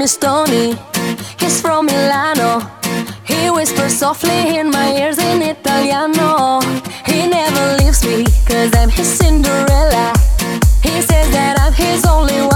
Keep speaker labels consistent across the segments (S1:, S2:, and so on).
S1: name is Tony. He's from Milano. He whispers softly in my ears in Italiano. He never leaves me, cause I'm his Cinderella. He says that I'm his only one.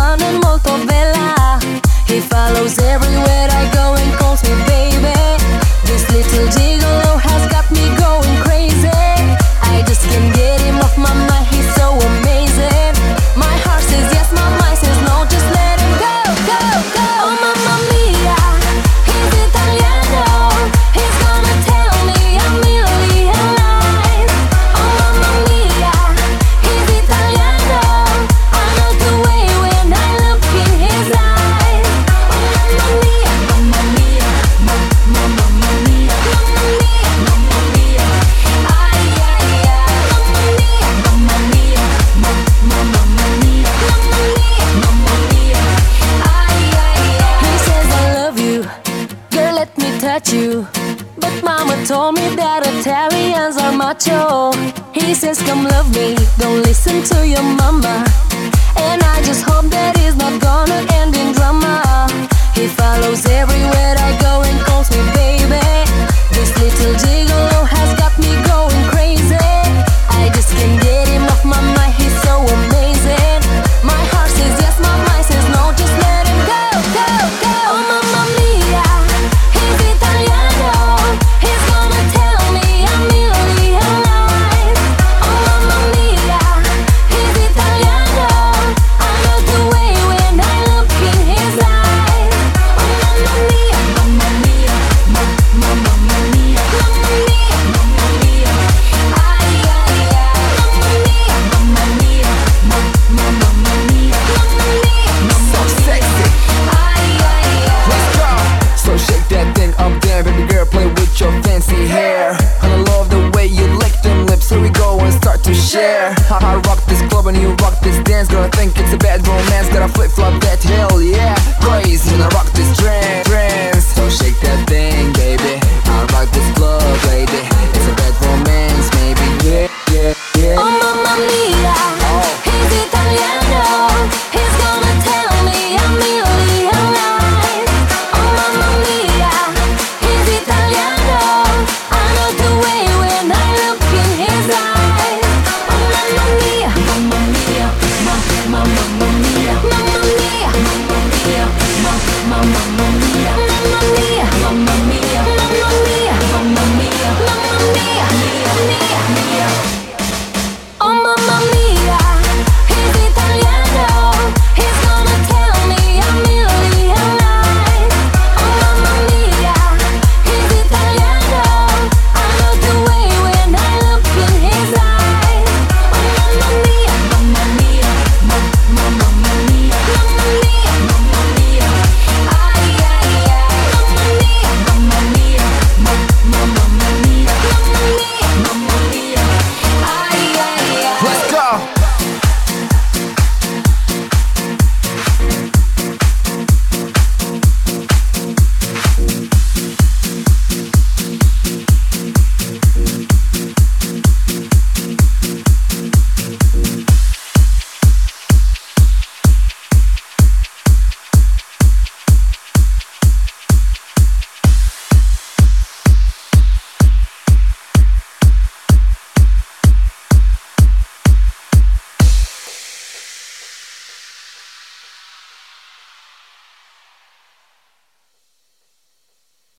S1: But mama told me that Italians are macho. He says, Come love me, don't listen to your mama. And I just mamma mia, mamma mia.